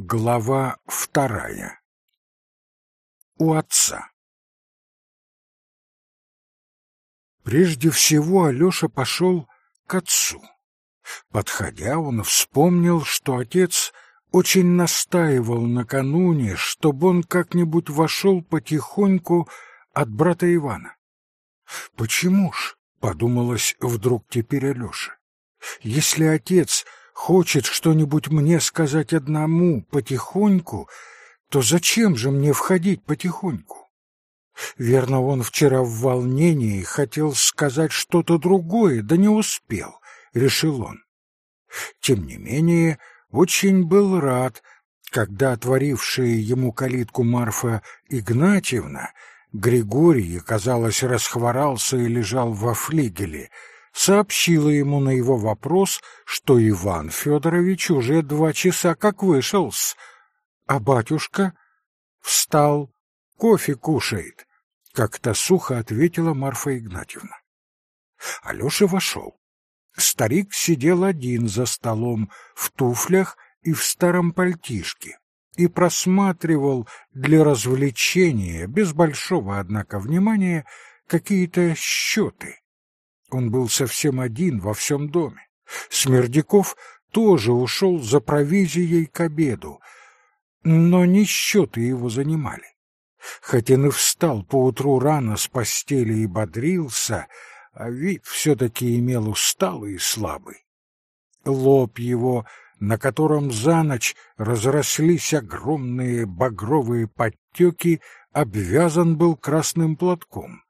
Глава вторая. У отца. Прежде всего Алёша пошел к отцу. Подходя, он вспомнил, что отец очень настаивал накануне, чтобы он как-нибудь вошел потихоньку от брата Ивана. «Почему ж?» — подумалось вдруг теперь Алёше. «Если отец хочет что-нибудь мне сказать одному потихоньку, то зачем же мне входить потихоньку? Верно, он вчера в волнении хотел сказать что-то другое, да не успел, решил он. Тем не менее, очень был рад, когда отворившая ему калитку Марфа Игнатьевна, Григорий, казалось, расхворался и лежал во флигеле, сообщила ему на его вопрос, что Иван Федорович уже два часа как вышел с... А батюшка встал, кофе кушает, как-то сухо ответила Марфа Игнатьевна. Алёша вошел. Старик сидел один за столом, в туфлях и в старом пальтишке, и просматривал для развлечения, без большого, однако, внимания, какие-то счеты. Он был совсем один во всем доме. Смердяков тоже ушел за провизией к обеду, но не счеты его занимали. Хотя он и встал поутру рано с постели и бодрился, а вид все-таки имел усталый и слабый. Лоб его, на котором за ночь разрослись огромные багровые подтеки, обвязан был красным платком.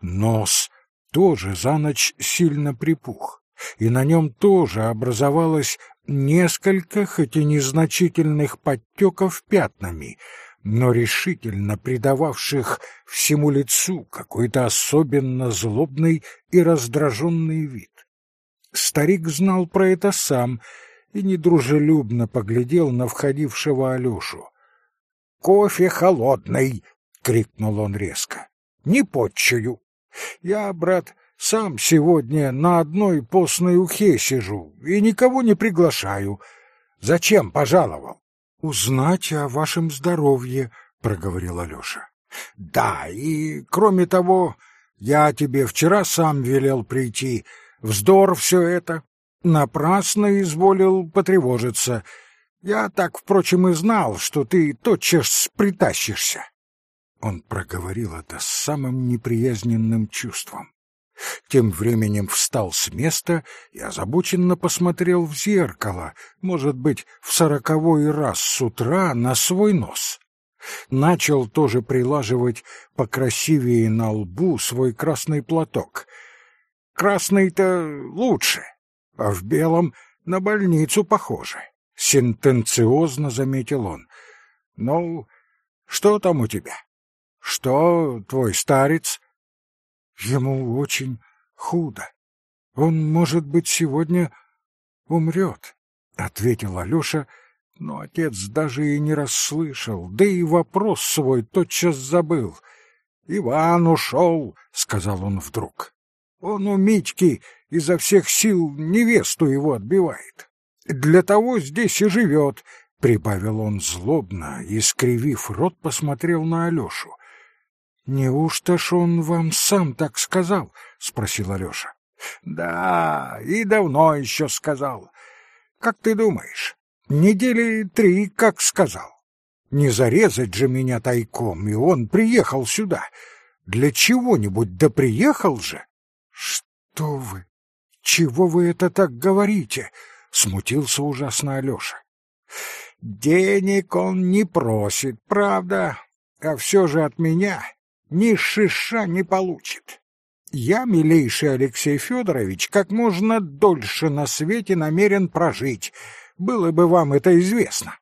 Нос тоже за ночь сильно припух, и на нем тоже образовалось несколько, хоть и незначительных подтеков пятнами, но решительно придававших всему лицу какой-то особенно злобный и раздраженный вид. Старик знал про это сам и недружелюбно поглядел на входившего Алешу. — Кофе холодный! — крикнул он резко. — Не подчую! Я, брат, сам сегодня на одной постной ухе сижу и никого не приглашаю. Зачем пожаловал? — Узнать о вашем здоровье, — проговорил Алеша. — Да, и, кроме того, я тебе вчера сам велел прийти. Вздор все это. Напрасно изволил потревожиться. Я так, впрочем, и знал, что ты тотчас притащишься. Он проговорил это с самым неприязненным чувством. Тем временем встал с места и озабоченно посмотрел в зеркало, может быть, в сороковой раз с утра на свой нос. Начал тоже прилаживать покрасивее на лбу свой красный платок. Красный-то лучше, а в белом на больницу похоже. Сентенциозно заметил он. Ну, что там у тебя? Что твой старец? Ему очень худо. Он, может быть, сегодня умрет, — ответил Алеша, но отец даже и не расслышал, да и вопрос свой тотчас забыл. — Иван ушел, — сказал он вдруг. — Он у Митьки изо всех сил невесту его отбивает. Для того здесь и живет, — прибавил он злобно и, скривив рот, посмотрел на Алешу. «Неужто ж он вам сам так сказал?» — спросил Алеша. «Да, и давно еще сказал. Как ты думаешь, недели три как сказал? Не зарезать же меня тайком, и он приехал сюда. Для чего-нибудь, да приехал же!» «Что вы? Чего вы это так говорите?» — смутился ужасно Алеша. «Денег он не просит, правда, а все же от меня ни шиша не получит. Я, милейший Алексей Федорович, как можно дольше на свете намерен прожить, было бы вам это известно.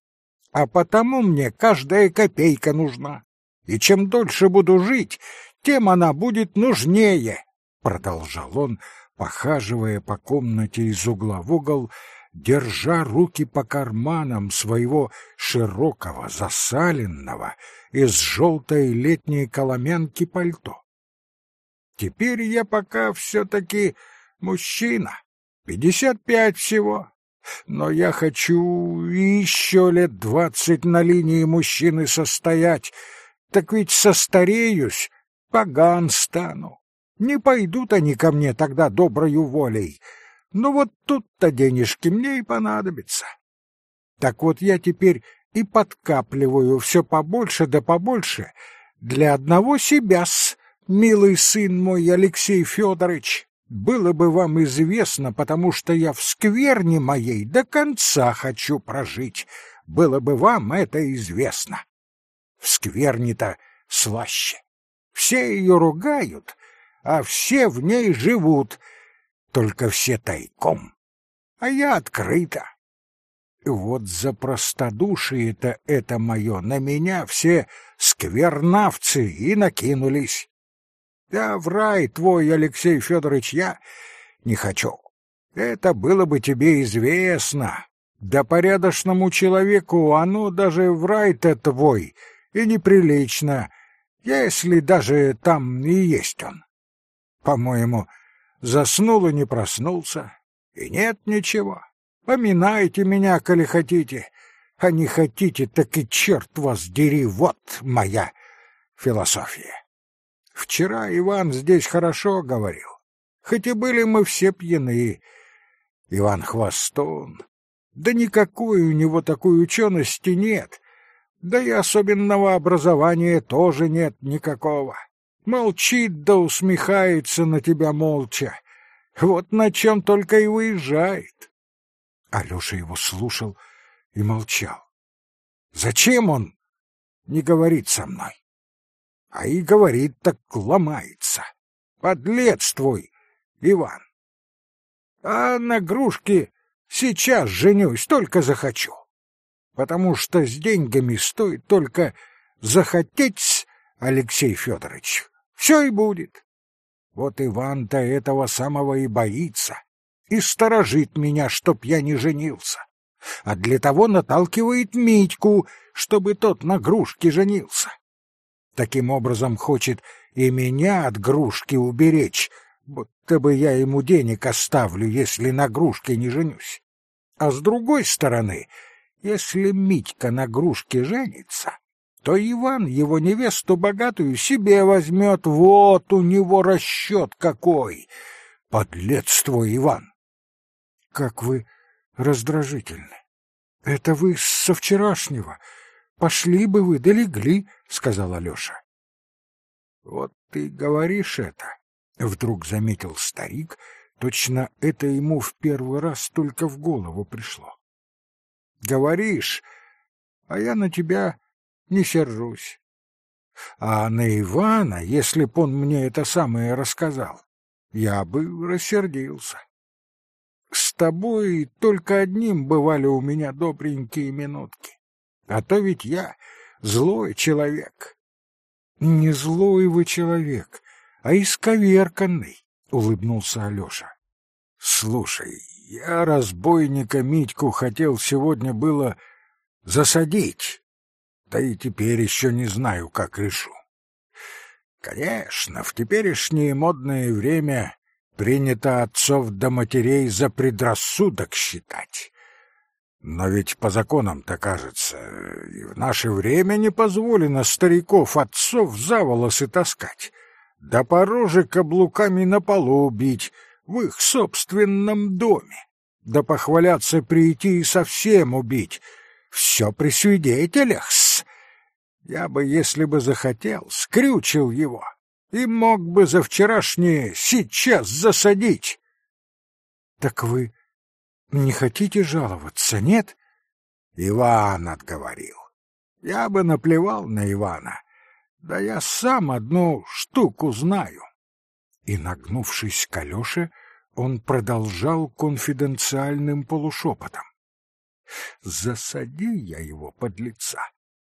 А потому мне каждая копейка нужна. И чем дольше буду жить, тем она будет нужнее, — продолжал он, похаживая по комнате из угла в угол, держа руки по карманам своего широкого, засаленного, из желтой летней коломенки пальто. Теперь я пока все-таки мужчина, пятьдесят пять всего, Но я хочу еще лет двадцать на линии мужчины состоять, так ведь состареюсь, поган стану. Не пойдут они ко мне тогда доброю волей. Ну вот тут-то денежки мне и понадобятся. Так вот я теперь и подкапливаю все побольше да побольше для одного себя-с, милый сын мой Алексей Федорович. Было бы вам известно, потому что я в скверне моей до конца хочу прожить. Было бы вам это известно. В скверне-то слаще. Все ее ругают, а все в ней живут, только все тайком. А я открыто. Вот за простодушие-то это мое на меня все сквернавцы и накинулись. Да в рай твой, Алексей Федорович, я не хочу. Это было бы тебе известно. Да порядочному человеку оно даже в рай-то твой и неприлично, если даже там и есть он. По-моему, заснул и не проснулся, и нет ничего. Поминайте меня, коли хотите, а не хотите, так и черт вас дери, вот моя философия. Вчера Иван здесь хорошо говорил, хоть и были мы все пьяны. Иван Хвостун, да никакой у него такой учености нет, да и особенного образования тоже нет никакого. Молчит да усмехается на тебя молча. Вот на чем только и выезжает. Алёша его слушал и молчал. Зачем он не говорит со мной? А и говорит, так ломается. Подлец твой, Иван. А на грушке сейчас женюсь, только захочу. Потому что с деньгами стоит только захотеть, Алексей Федорович. Все и будет. Вот Иван-то этого самого и боится и сторожит меня, чтоб я не женился. А для того наталкивает Митьку, чтобы тот на грушке женился. Таким образом хочет и меня от грушки уберечь, будто бы я ему денег оставлю, если на грушке не женюсь. А с другой стороны, если Митька на грушке женится, то Иван его невесту богатую себе возьмет. Вот у него расчет какой! Подлец твой, Иван! как вы раздражительны. Это вы со вчерашнего. Пошли бы вы, долегли, — сказал Алеша. Вот ты говоришь это, — вдруг заметил старик, точно это ему в первый раз только в голову пришло. Говоришь, а я на тебя не сержусь. А на Ивана, если б он мне это самое рассказал, я бы рассердился. С тобой только одним бывали у меня добренькие минутки. А то ведь я злой человек. Не злой вы человек, а исковерканный, — улыбнулся Алеша. Слушай, я разбойника Митьку хотел сегодня было засадить, да и теперь еще не знаю, как решу. Конечно, в теперешнее модное время принято отцов до матерей за предрассудок считать. Но ведь по законам-то, кажется, и в наше время не позволено стариков отцов за волосы таскать, да по роже каблуками на полу бить в их собственном доме, да похваляться прийти и совсем убить. Все при свидетелях-с. Я бы, если бы захотел, скрючил его, и мог бы за вчерашнее сейчас засадить. Так вы не хотите жаловаться, нет? Иван отговорил. Я бы наплевал на Ивана. Да я сам одну штуку знаю. И, нагнувшись к Алёше, он продолжал конфиденциальным полушепотом. Засади я его под лица.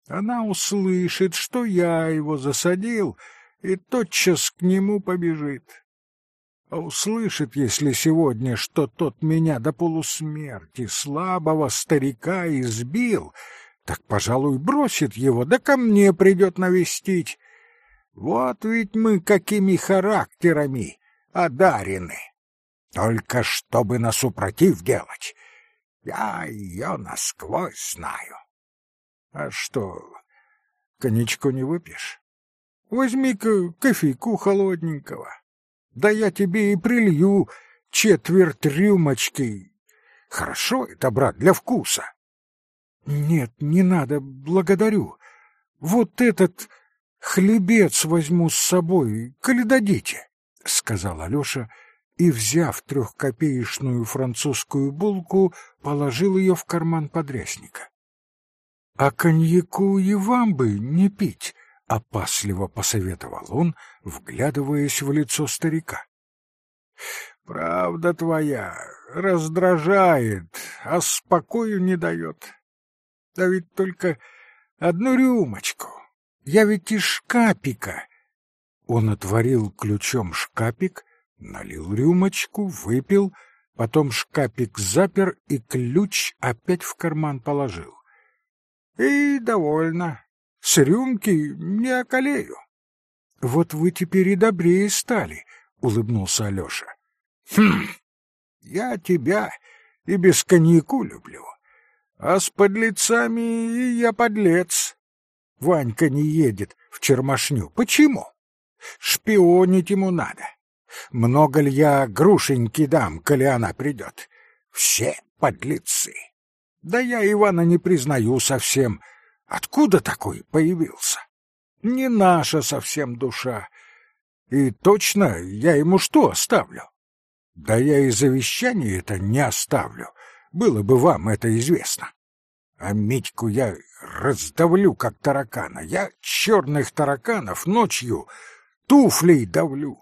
Она услышит, что я его засадил, и тотчас к нему побежит. А услышит, если сегодня, что тот меня до полусмерти слабого старика избил, так, пожалуй, бросит его, да ко мне придет навестить. Вот ведь мы какими характерами одарены. Только чтобы на супротив делать. Я ее насквозь знаю. А что, коньячку не выпьешь? Возьми-ка кофейку холодненького. Да я тебе и прилью четверть рюмочки. Хорошо это, брат, для вкуса. Нет, не надо, благодарю. Вот этот хлебец возьму с собой, коли дадите, — сказал Алеша, и, взяв трехкопеечную французскую булку, положил ее в карман подрясника. — А коньяку и вам бы не пить, — опасливо посоветовал он, вглядываясь в лицо старика. — Правда твоя раздражает, а спокою не дает. Да ведь только одну рюмочку. Я ведь из шкапика. Он отворил ключом шкапик, налил рюмочку, выпил, потом шкапик запер и ключ опять в карман положил. И довольно. С рюмки не околею. Вот вы теперь и добрее стали, улыбнулся Алёша. Хм. Я тебя и без коньяку люблю. А с подлецами я подлец. Ванька не едет в Чермашню. Почему? Шпионить ему надо. Много ли я грушеньки дам, коли она придет? Все подлецы. Да я Ивана не признаю совсем. Откуда такой появился? Не наша совсем душа. И точно я ему что оставлю? Да я и завещание это не оставлю. Было бы вам это известно. А Митьку я раздавлю, как таракана. Я черных тараканов ночью туфлей давлю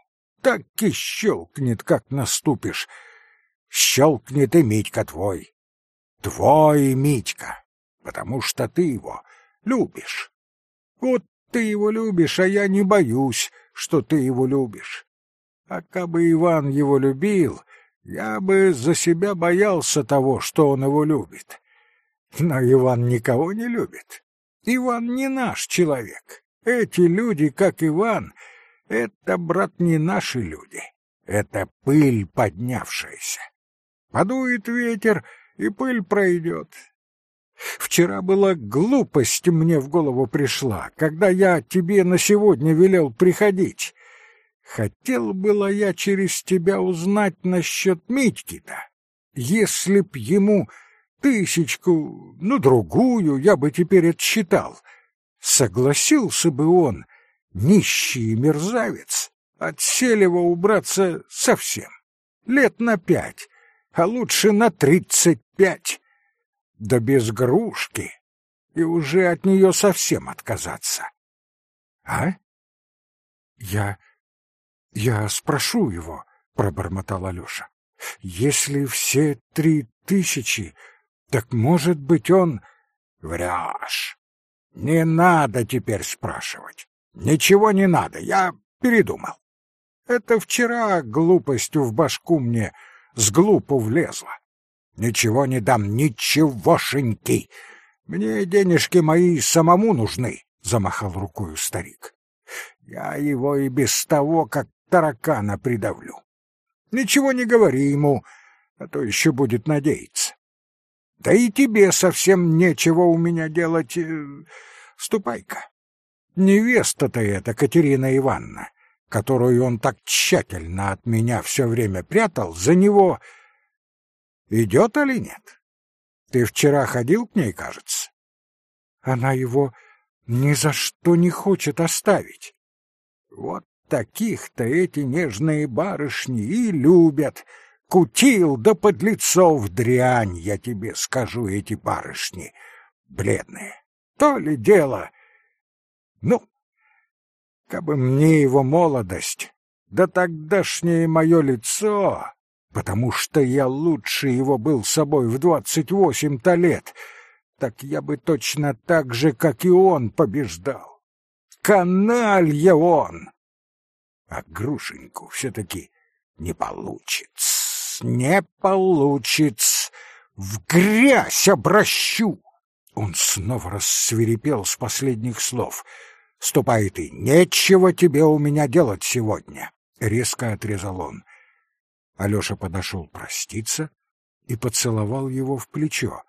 так и щелкнет, как наступишь. Щелкнет и Митька твой. Твой Митька, потому что ты его любишь. Вот ты его любишь, а я не боюсь, что ты его любишь. А кабы Иван его любил, я бы за себя боялся того, что он его любит. Но Иван никого не любит. Иван не наш человек. Эти люди, как Иван, — это, брат, не наши люди. Это пыль поднявшаяся. Подует ветер, и пыль пройдет. Вчера была глупость мне в голову пришла, когда я тебе на сегодня велел приходить. Хотел было я через тебя узнать насчет Митьки-то. Если б ему тысячку, ну, другую, я бы теперь отсчитал. Согласился бы он нищий мерзавец, от Селева убраться совсем. Лет на пять, а лучше на тридцать пять. Да без грушки, и уже от нее совсем отказаться. А? Я... я спрошу его, пробормотал Алеша. Если все три тысячи, так, может быть, он... Врешь. Не надо теперь спрашивать. Ничего не надо, я передумал. Это вчера глупостью в башку мне с глупу влезла. Ничего не дам, ничегошеньки. Мне денежки мои самому нужны, замахал рукою старик. Я его и без того, как таракана придавлю. Ничего не говори ему, а то еще будет надеяться. Да и тебе совсем нечего у меня делать. Э, ступай-ка. Невеста-то эта Катерина Ивановна, которую он так тщательно от меня все время прятал, за него идет или нет? Ты вчера ходил к ней, кажется? Она его ни за что не хочет оставить. Вот таких-то эти нежные барышни и любят. Кутил да подлецов дрянь, я тебе скажу, эти барышни, бледные. То ли дело ну, кабы мне его молодость, да тогдашнее мое лицо, потому что я лучше его был собой в двадцать восемь-то лет, так я бы точно так же, как и он, побеждал. Каналья он! А Грушеньку все-таки не получится, не получится. В грязь обращу! Он снова рассверепел с последних слов — Ступай ты, нечего тебе у меня делать сегодня, резко отрезал он. Алёша подошел проститься, и поцеловал его в плечо.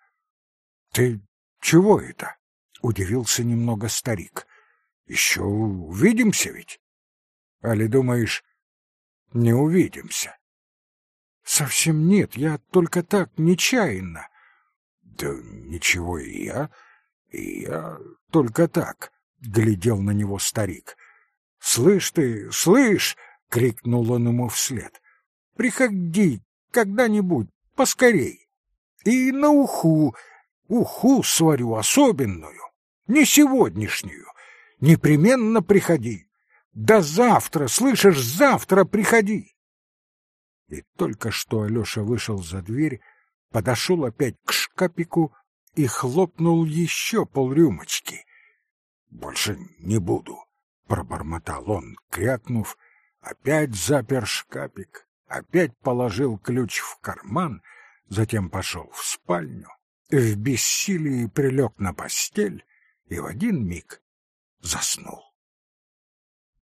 — Ты чего это? — удивился немного старик. — Еще увидимся ведь? — Али думаешь, не увидимся? — Совсем нет, я только так, нечаянно. — Да ничего и я, и я только так, — глядел на него старик. — Слышь ты, слышь! — крикнул он ему вслед. — Приходи когда-нибудь поскорей. И на уху, уху сварю особенную, не сегодняшнюю. Непременно приходи. Да завтра, слышишь, завтра приходи. И только что Алеша вышел за дверь, подошел опять к шкапику и хлопнул еще полрюмочки. — Больше не буду, — пробормотал он, крякнув, опять запер шкапик, опять положил ключ в карман, затем пошел в спальню, в бессилии прилег на постель и в один миг заснул.